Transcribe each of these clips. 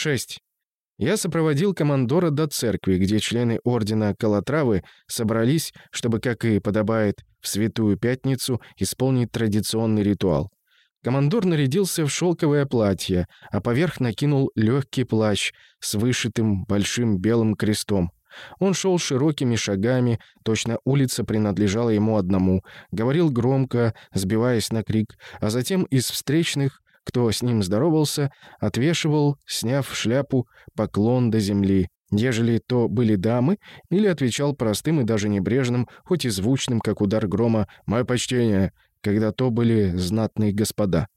6. Я сопроводил командора до церкви, где члены ордена Калатравы собрались, чтобы, как и подобает, в Святую Пятницу исполнить традиционный ритуал. Командор нарядился в шелковое платье, а поверх накинул легкий плащ с вышитым большим белым крестом. Он шел широкими шагами, точно улица принадлежала ему одному, говорил громко, сбиваясь на крик, а затем из встречных, кто с ним здоровался, отвешивал, сняв шляпу, поклон до земли, ежели то были дамы, или отвечал простым и даже небрежным, хоть и звучным, как удар грома, «Мое почтение», когда то были знатные господа.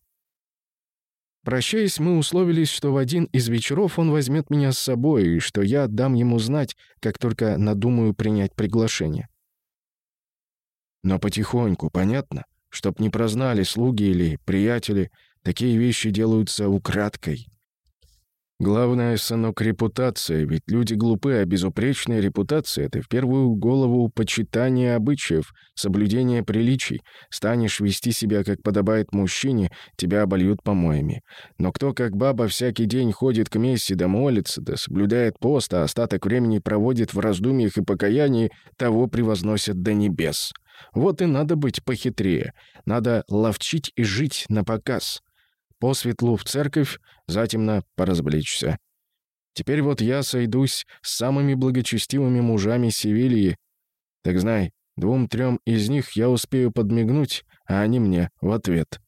Прощаясь, мы условились, что в один из вечеров он возьмет меня с собой, и что я дам ему знать, как только надумаю принять приглашение. Но потихоньку, понятно? Чтоб не прознали слуги или приятели, такие вещи делаются украдкой. Главное, сынок, репутация, ведь люди глупы, а безупречная репутация — это в первую голову почитание обычаев, соблюдение приличий. Станешь вести себя, как подобает мужчине, тебя обольют помоями. Но кто, как баба, всякий день ходит к мессе да молится, да соблюдает пост, а остаток времени проводит в раздумьях и покаянии, того превозносят до небес. Вот и надо быть похитрее. Надо ловчить и жить на показ по светлу в церковь, затемно поразвлечься. Теперь вот я сойдусь с самыми благочестивыми мужами Севильи. Так знай, двум-трем из них я успею подмигнуть, а они мне в ответ.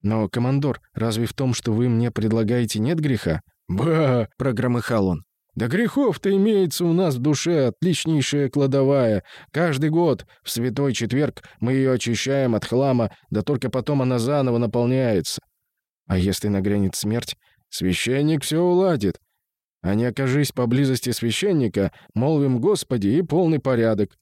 Но, командор, разве в том, что вы мне предлагаете, нет греха? «Ба!» — прогромыхал он. Да грехов-то имеется у нас в душе отличнейшая кладовая. Каждый год в Святой Четверг мы ее очищаем от хлама, да только потом она заново наполняется. А если нагрянет смерть, священник все уладит. А не окажись поблизости священника, молвим Господи и полный порядок.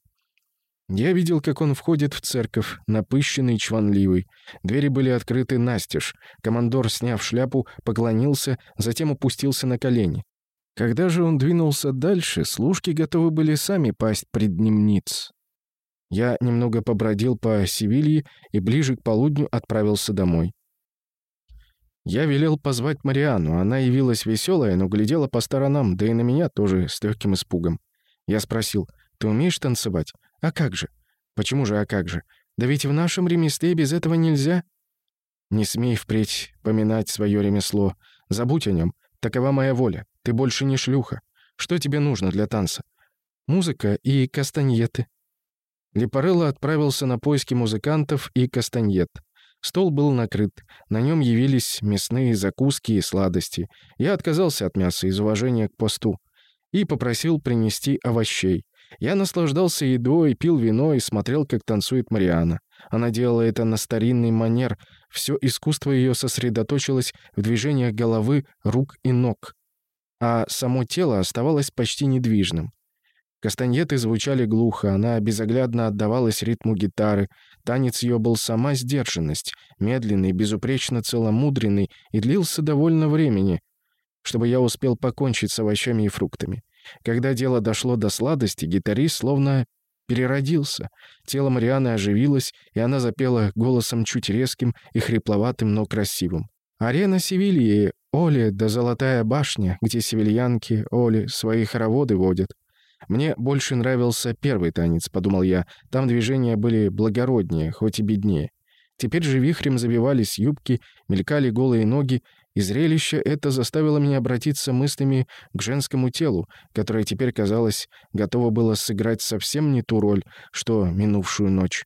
Я видел, как он входит в церковь, напыщенный и чванливый. Двери были открыты настежь. Командор, сняв шляпу, поклонился, затем опустился на колени. Когда же он двинулся дальше, служки готовы были сами пасть пред ним ниц. Я немного побродил по Севилье и ближе к полудню отправился домой. Я велел позвать Мариану. Она явилась веселая, но глядела по сторонам, да и на меня тоже с легким испугом. Я спросил, «Ты умеешь танцевать?» «А как же?» «Почему же, а как же? Да ведь в нашем ремесле без этого нельзя». «Не смей впредь поминать свое ремесло. Забудь о нем. Такова моя воля. Ты больше не шлюха. Что тебе нужно для танца? Музыка и кастаньеты». Лепарелло отправился на поиски музыкантов и кастаньет. Стол был накрыт, на нем явились мясные закуски и сладости. Я отказался от мяса из уважения к посту и попросил принести овощей. Я наслаждался едой, пил вино и смотрел, как танцует Мариана. Она делала это на старинный манер. Все искусство ее сосредоточилось в движениях головы, рук и ног а само тело оставалось почти недвижным. Кастаньеты звучали глухо, она безоглядно отдавалась ритму гитары. Танец ее был сама сдержанность, медленный, безупречно целомудренный и длился довольно времени, чтобы я успел покончить с овощами и фруктами. Когда дело дошло до сладости, гитарист словно переродился. Тело Марианы оживилось, и она запела голосом чуть резким и хрипловатым, но красивым. Арена Севильи, Оли да Золотая башня, где севильянки, Оли, свои хороводы водят. Мне больше нравился первый танец, подумал я. Там движения были благороднее, хоть и беднее. Теперь же вихрем забивались юбки, мелькали голые ноги, и зрелище это заставило меня обратиться мыслями к женскому телу, которое теперь, казалось, готово было сыграть совсем не ту роль, что минувшую ночь.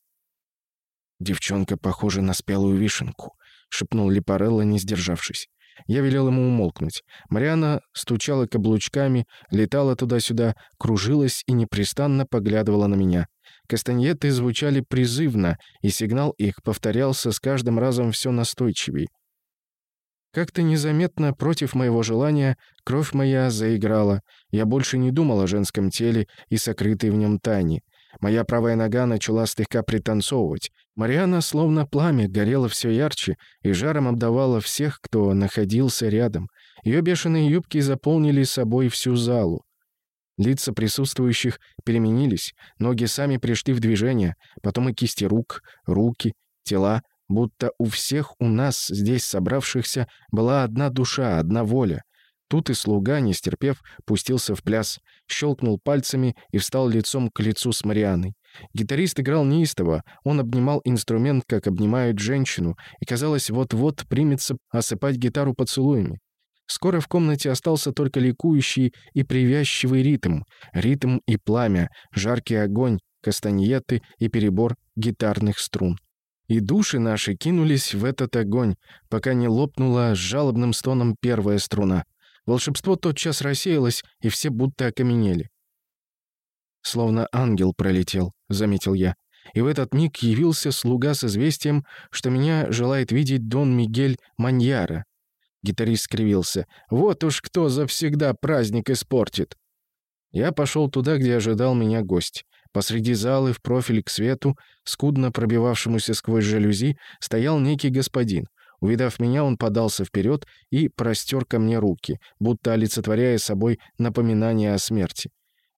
Девчонка похожа на спелую вишенку. — шепнул Липарелло, не сдержавшись. Я велел ему умолкнуть. Мариана стучала каблучками, летала туда-сюда, кружилась и непрестанно поглядывала на меня. Кастаньеты звучали призывно, и сигнал их повторялся с каждым разом все настойчивей. Как-то незаметно, против моего желания, кровь моя заиграла. Я больше не думал о женском теле и сокрытой в нем тайне. Моя правая нога начала слегка пританцовывать. Мариана, словно пламя, горела все ярче и жаром обдавала всех, кто находился рядом. Ее бешеные юбки заполнили собой всю залу. Лица присутствующих переменились, ноги сами пришли в движение, потом и кисти рук, руки, тела, будто у всех у нас здесь собравшихся была одна душа, одна воля. Тут и слуга, не стерпев, пустился в пляс, щелкнул пальцами и встал лицом к лицу с Марианой. Гитарист играл неистово, он обнимал инструмент, как обнимают женщину, и, казалось, вот-вот примется осыпать гитару поцелуями. Скоро в комнате остался только ликующий и привязчивый ритм, ритм и пламя, жаркий огонь, кастаньеты и перебор гитарных струн. И души наши кинулись в этот огонь, пока не лопнула с жалобным стоном первая струна. Волшебство тотчас рассеялось, и все будто окаменели. «Словно ангел пролетел», — заметил я. И в этот миг явился слуга с известием, что меня желает видеть Дон Мигель Маньяра. Гитарист скривился. «Вот уж кто завсегда праздник испортит!» Я пошел туда, где ожидал меня гость. Посреди залы, в профиль к свету, скудно пробивавшемуся сквозь жалюзи, стоял некий господин. Увидав меня, он подался вперед и простер ко мне руки, будто олицетворяя собой напоминание о смерти.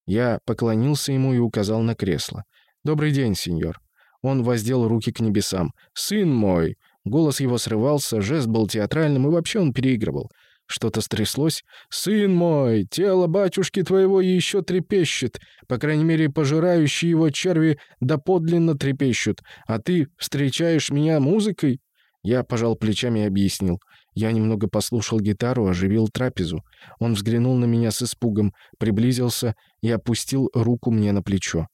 Я поклонился ему и указал на кресло. «Добрый день, сеньор». Он воздел руки к небесам. «Сын мой!» Голос его срывался, жест был театральным, и вообще он переигрывал. Что-то стряслось. «Сын мой, тело батюшки твоего еще трепещет. По крайней мере, пожирающие его черви доподлинно трепещут. А ты встречаешь меня музыкой?» Я пожал плечами и объяснил. Я немного послушал гитару, оживил трапезу. Он взглянул на меня с испугом, приблизился и опустил руку мне на плечо.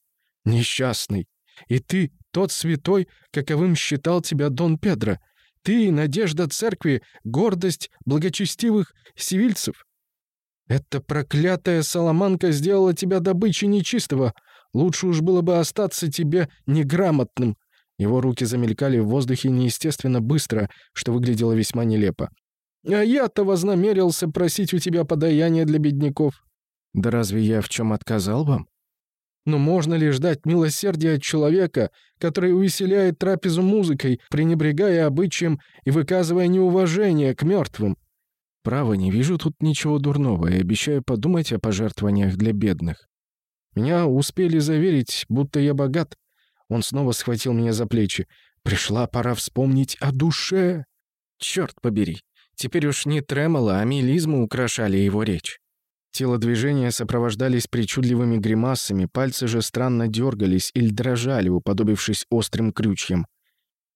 «Несчастный! И ты, тот святой, каковым считал тебя Дон Педро! Ты — надежда церкви, гордость благочестивых сивильцев! Эта проклятая Соломанка сделала тебя добычей нечистого! Лучше уж было бы остаться тебе неграмотным!» Его руки замелькали в воздухе неестественно быстро, что выглядело весьма нелепо. «А я-то вознамерился просить у тебя подаяние для бедняков». «Да разве я в чем отказал вам?» «Но можно ли ждать милосердия от человека, который увеселяет трапезу музыкой, пренебрегая обычаем и выказывая неуважение к мертвым?» «Право, не вижу тут ничего дурного и обещаю подумать о пожертвованиях для бедных. Меня успели заверить, будто я богат, он снова схватил меня за плечи. «Пришла пора вспомнить о душе!» «Черт побери! Теперь уж не тремоло, а мелизмы украшали его речь». Телодвижения сопровождались причудливыми гримасами, пальцы же странно дергались или дрожали, уподобившись острым крючьям.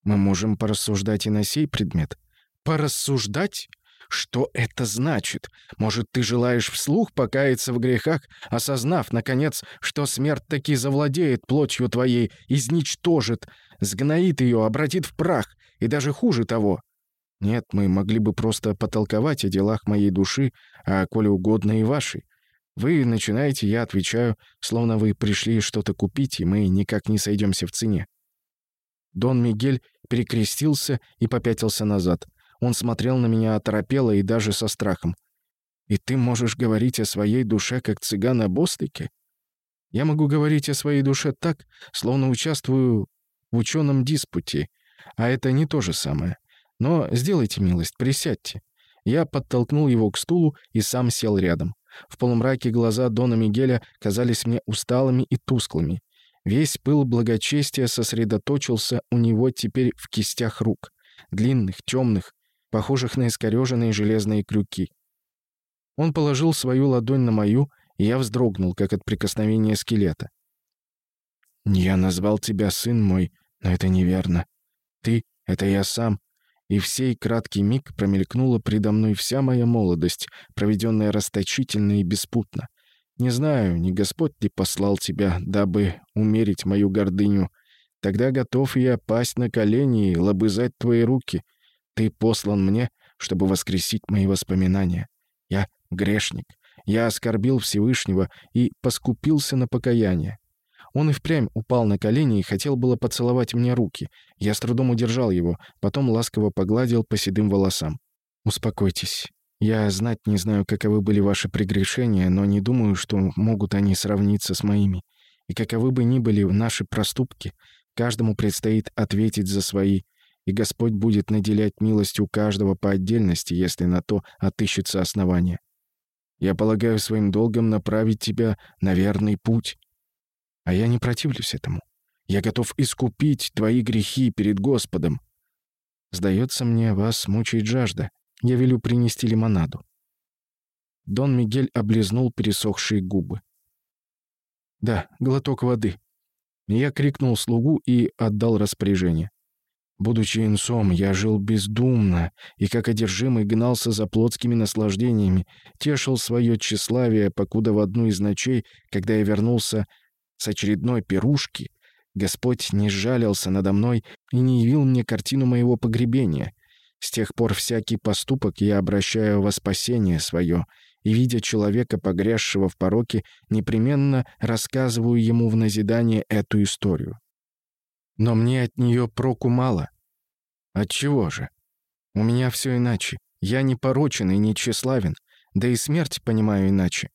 «Мы можем порассуждать и на сей предмет». «Порассуждать?» Что это значит? Может, ты желаешь вслух покаяться в грехах, осознав, наконец, что смерть таки завладеет плотью твоей, изничтожит, сгноит ее, обратит в прах, и даже хуже того? Нет, мы могли бы просто потолковать о делах моей души, а, коли угодно, и вашей. Вы начинаете, я отвечаю, словно вы пришли что-то купить, и мы никак не сойдемся в цене. Дон Мигель перекрестился и попятился назад — он смотрел на меня оторопело и даже со страхом. «И ты можешь говорить о своей душе, как цыган о бостыке?» «Я могу говорить о своей душе так, словно участвую в ученом диспуте, а это не то же самое. Но сделайте милость, присядьте». Я подтолкнул его к стулу и сам сел рядом. В полумраке глаза Дона Мигеля казались мне усталыми и тусклыми. Весь пыл благочестия сосредоточился у него теперь в кистях рук. Длинных, темных, похожих на искорёженные железные крюки. Он положил свою ладонь на мою, и я вздрогнул, как от прикосновения скелета. «Я назвал тебя сын мой, но это неверно. Ты — это я сам». И в сей краткий миг промелькнула предо мной вся моя молодость, проведенная расточительно и беспутно. Не знаю, не Господь ли послал тебя, дабы умерить мою гордыню. Тогда готов я пасть на колени и лобызать твои руки — ты послан мне, чтобы воскресить мои воспоминания. Я грешник. Я оскорбил Всевышнего и поскупился на покаяние. Он и впрямь упал на колени и хотел было поцеловать мне руки. Я с трудом удержал его, потом ласково погладил по седым волосам. «Успокойтесь. Я знать не знаю, каковы были ваши прегрешения, но не думаю, что могут они сравниться с моими. И каковы бы ни были наши проступки, каждому предстоит ответить за свои, и Господь будет наделять милостью каждого по отдельности, если на то отыщется основание. Я полагаю своим долгом направить тебя на верный путь. А я не противлюсь этому. Я готов искупить твои грехи перед Господом. Сдается мне, вас мучает жажда. Я велю принести лимонаду. Дон Мигель облизнул пересохшие губы. «Да, глоток воды». Я крикнул слугу и отдал распоряжение. Будучи инсом, я жил бездумно и, как одержимый, гнался за плотскими наслаждениями, тешил свое тщеславие, покуда в одну из ночей, когда я вернулся с очередной пирушки, Господь не жалился надо мной и не явил мне картину моего погребения. С тех пор всякий поступок я обращаю во спасение свое, и, видя человека, погрязшего в пороке, непременно рассказываю ему в назидание эту историю. Но мне от нее проку мало. Отчего же? У меня все иначе. Я не порочен и не тщеславен, да и смерть понимаю иначе.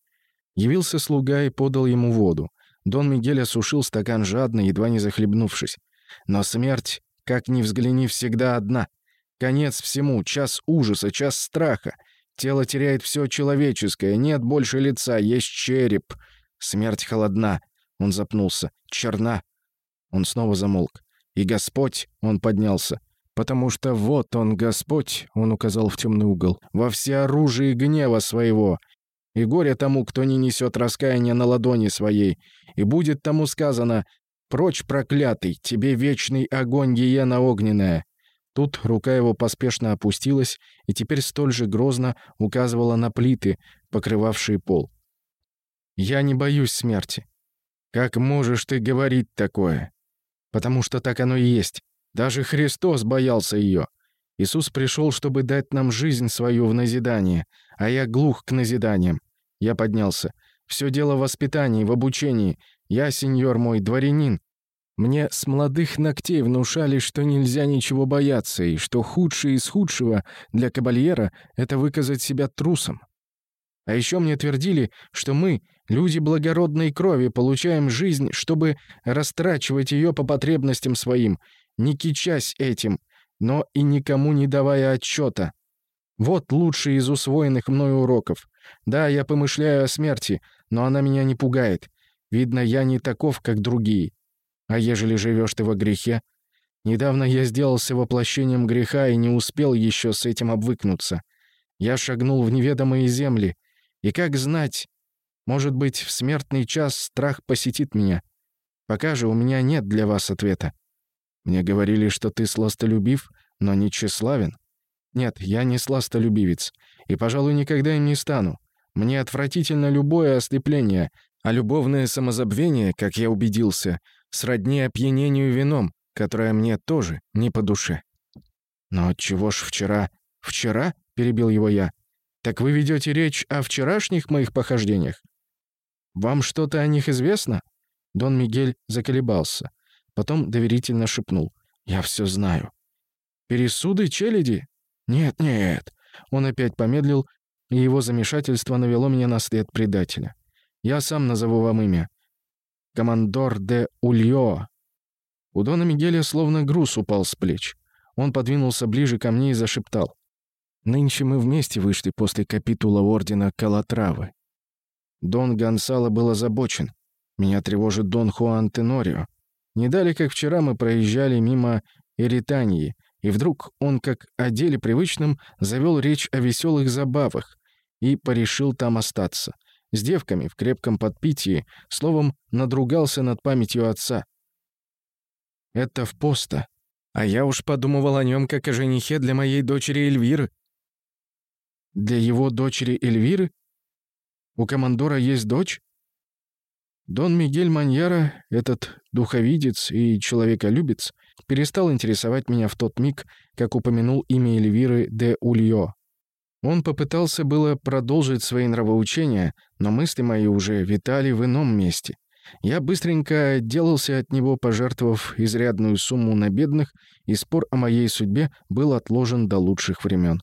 Явился слуга и подал ему воду. Дон Мигель осушил стакан жадно, едва не захлебнувшись. Но смерть, как ни взгляни, всегда одна. Конец всему, час ужаса, час страха. Тело теряет все человеческое, нет больше лица, есть череп. Смерть холодна. Он запнулся. Черна. Он снова замолк. «И Господь!» — он поднялся. «Потому что вот он, Господь!» — он указал в темный угол. «Во всеоружии гнева своего! И горе тому, кто не несет раскаяния на ладони своей. И будет тому сказано, прочь, проклятый, тебе вечный огонь гиена огненная». Тут рука его поспешно опустилась и теперь столь же грозно указывала на плиты, покрывавшие пол. «Я не боюсь смерти. Как можешь ты говорить такое? Потому что так оно и есть. Даже Христос боялся ее. Иисус пришел, чтобы дать нам жизнь свою в назидание, а я глух к назиданиям. Я поднялся. Все дело в воспитании, в обучении. Я, сеньор мой, дворянин. Мне с молодых ногтей внушали, что нельзя ничего бояться, и что худшее из худшего для кабальера — это выказать себя трусом. А еще мне твердили, что мы, люди благородной крови, получаем жизнь, чтобы растрачивать ее по потребностям своим, не кичась этим, но и никому не давая отчета. Вот лучший из усвоенных мною уроков. Да, я помышляю о смерти, но она меня не пугает. Видно, я не таков, как другие. А ежели живешь ты во грехе? Недавно я сделался воплощением греха и не успел еще с этим обвыкнуться. Я шагнул в неведомые земли, и как знать, может быть, в смертный час страх посетит меня. Пока же у меня нет для вас ответа. Мне говорили, что ты сластолюбив, но не тщеславен. Нет, я не сластолюбивец, и, пожалуй, никогда им не стану. Мне отвратительно любое ослепление, а любовное самозабвение, как я убедился, сродни опьянению вином, которое мне тоже не по душе. Но чего ж вчера... Вчера? — перебил его я. «Так вы ведете речь о вчерашних моих похождениях? Вам что-то о них известно?» Дон Мигель заколебался. Потом доверительно шепнул. «Я все знаю». «Пересуды челяди?» «Нет, нет». Он опять помедлил, и его замешательство навело меня на след предателя. «Я сам назову вам имя. Командор де Ульо». У Дона Мигеля словно груз упал с плеч. Он подвинулся ближе ко мне и зашептал. Нынче мы вместе вышли после капитула ордена Калатравы. Дон Гонсало был озабочен. Меня тревожит Дон Хуан Тенорио. Не дали, как вчера мы проезжали мимо Эритании, и вдруг он, как о деле привычном, завел речь о веселых забавах и порешил там остаться. С девками в крепком подпитии, словом, надругался над памятью отца. Это в поста. А я уж подумывал о нем как о женихе для моей дочери Эльвиры. Для его дочери Эльвиры? У командора есть дочь? Дон Мигель Маньяра, этот духовидец и человеколюбец, перестал интересовать меня в тот миг, как упомянул имя Эльвиры де Ульо. Он попытался было продолжить свои нравоучения, но мысли мои уже витали в ином месте. Я быстренько отделался от него, пожертвовав изрядную сумму на бедных, и спор о моей судьбе был отложен до лучших времен.